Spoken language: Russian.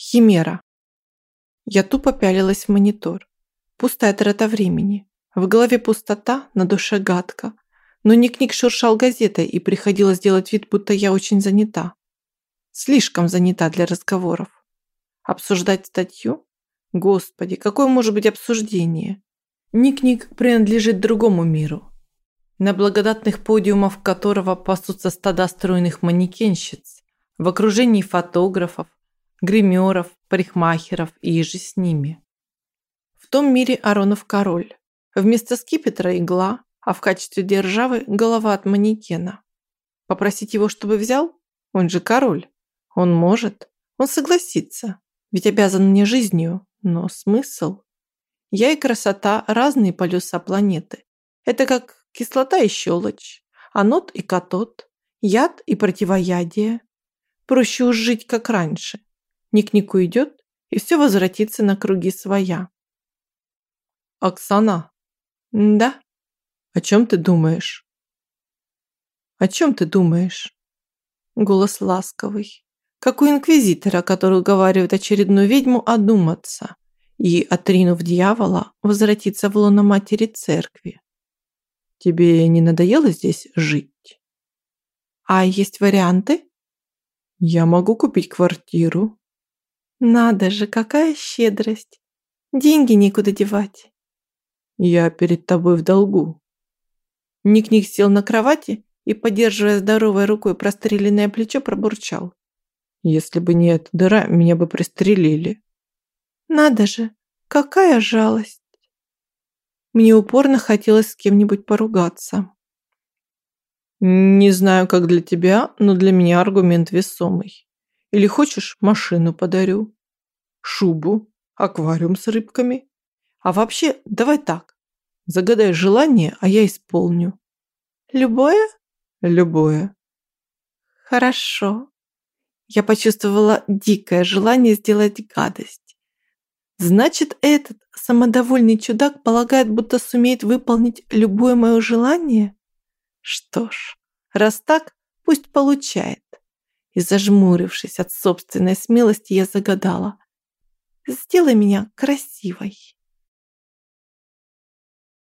Химера. Я тупо пялилась в монитор. Пустая трата времени. В голове пустота, на душе гадко. Но Ник-Ник шуршал газетой и приходилось делать вид, будто я очень занята. Слишком занята для разговоров. Обсуждать статью? Господи, какое может быть обсуждение? Ник-Ник принадлежит другому миру, на благодатных подиумах которого пасутся стада стройных манекенщиц, в окружении фотографов, гримеров, парикмахеров и же с ними. В том мире Аронов король. Вместо скипетра игла, а в качестве державы голова от манекена. Попросить его, чтобы взял? Он же король. Он может. Он согласится. Ведь обязан мне жизнью. Но смысл? Я и красота – разные полюса планеты. Это как кислота и щелочь, анод и катод, яд и противоядие. Проще уж жить, как раньше. Ник-ник уйдет, и все возвратится на круги своя. Оксана. Да? О чем ты думаешь? О чем ты думаешь? Голос ласковый, как у инквизитора, который уговаривает очередную ведьму одуматься и, отринув дьявола, возвратиться в лоно матери церкви. Тебе не надоело здесь жить? А есть варианты? Я могу купить квартиру. Надо же, какая щедрость. Деньги некуда девать. Я перед тобой в долгу. Ник-Ник сел на кровати и, поддерживая здоровой рукой простреленное плечо, пробурчал. Если бы не эта дыра, меня бы пристрелили. Надо же, какая жалость. Мне упорно хотелось с кем-нибудь поругаться. Не знаю, как для тебя, но для меня аргумент весомый. Или хочешь, машину подарю, шубу, аквариум с рыбками. А вообще, давай так. Загадай желание, а я исполню. Любое? Любое. Хорошо. Я почувствовала дикое желание сделать гадость. Значит, этот самодовольный чудак полагает, будто сумеет выполнить любое мое желание? Что ж, раз так, пусть получает. И зажмурившись от собственной смелости, я загадала. Сделай меня красивой.